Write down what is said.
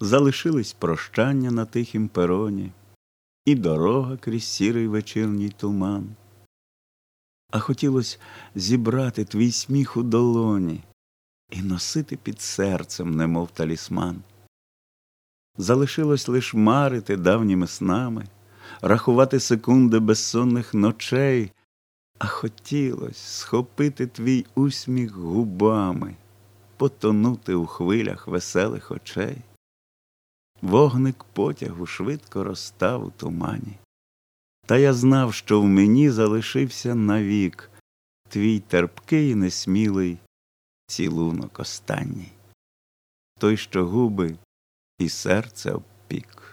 залишились прощання на тихім пероні, і дорога крізь сірий вечірній туман. А хотілось зібрати твій сміх у долоні і носити під серцем, немов талісман. Залишилось лиш марити давніми снами, рахувати секунди безсонних ночей, а хотілось схопити твій усміх губами, потонути у хвилях веселих очей. Вогник потягу швидко розстав у тумані. Та я знав, що в мені залишився навік твій терпкий і несмілий цілунок останній, той, що губи і серце обпік.